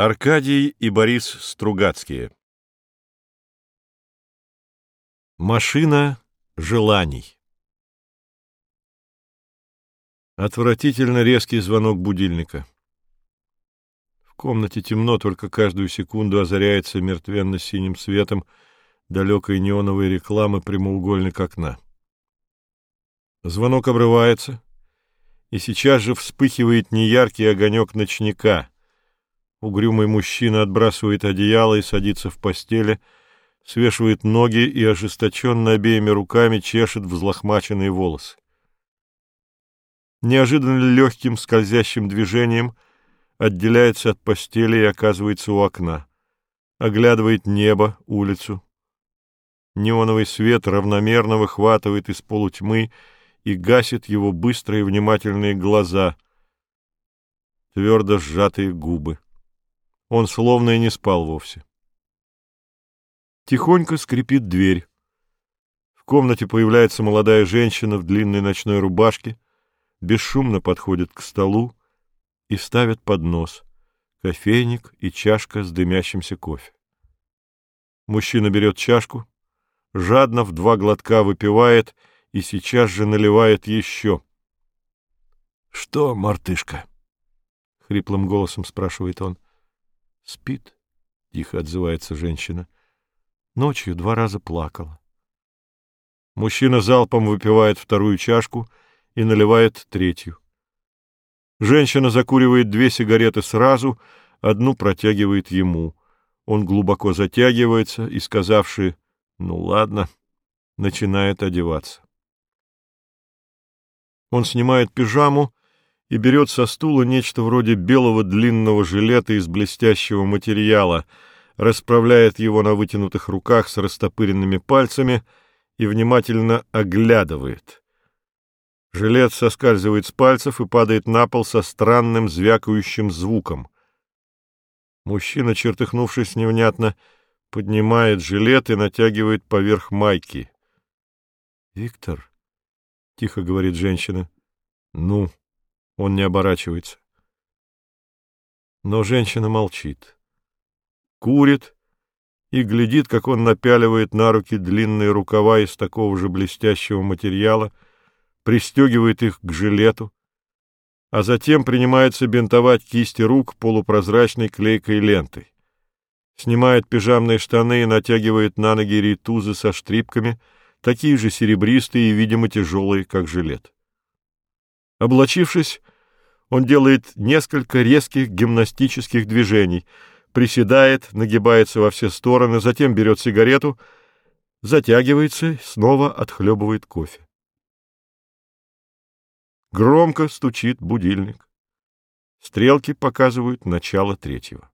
Аркадий и Борис Стругацкие Машина желаний Отвратительно резкий звонок будильника. В комнате темно, только каждую секунду озаряется мертвенно-синим светом далекой неоновой рекламы прямоугольник окна. Звонок обрывается, и сейчас же вспыхивает неяркий огонек ночника — Угрюмый мужчина отбрасывает одеяло и садится в постели, свешивает ноги и ожесточенно обеими руками чешет взлохмаченные волосы. Неожиданно легким скользящим движением отделяется от постели и оказывается у окна. Оглядывает небо, улицу. Неоновый свет равномерно выхватывает из полутьмы и гасит его быстрые внимательные глаза, твердо сжатые губы. Он словно и не спал вовсе. Тихонько скрипит дверь. В комнате появляется молодая женщина в длинной ночной рубашке, бесшумно подходит к столу и ставит поднос, кофейник и чашка с дымящимся кофе. Мужчина берет чашку, жадно в два глотка выпивает и сейчас же наливает еще. — Что, мартышка? — хриплым голосом спрашивает он. — Спит, — тихо отзывается женщина. Ночью два раза плакала. Мужчина залпом выпивает вторую чашку и наливает третью. Женщина закуривает две сигареты сразу, одну протягивает ему. Он глубоко затягивается и, сказавши «ну ладно», начинает одеваться. Он снимает пижаму и берет со стула нечто вроде белого длинного жилета из блестящего материала, расправляет его на вытянутых руках с растопыренными пальцами и внимательно оглядывает. Жилет соскальзывает с пальцев и падает на пол со странным звякающим звуком. Мужчина, чертыхнувшись невнятно, поднимает жилет и натягивает поверх майки. — Виктор, — тихо говорит женщина, — ну... Он не оборачивается. Но женщина молчит. Курит и глядит, как он напяливает на руки длинные рукава из такого же блестящего материала, пристегивает их к жилету, а затем принимается бинтовать кисти рук полупрозрачной клейкой лентой. Снимает пижамные штаны и натягивает на ноги ритузы со штрипками, такие же серебристые и, видимо, тяжелые, как жилет. Облачившись, он делает несколько резких гимнастических движений, приседает, нагибается во все стороны, затем берет сигарету, затягивается, снова отхлебывает кофе. Громко стучит будильник. Стрелки показывают начало третьего.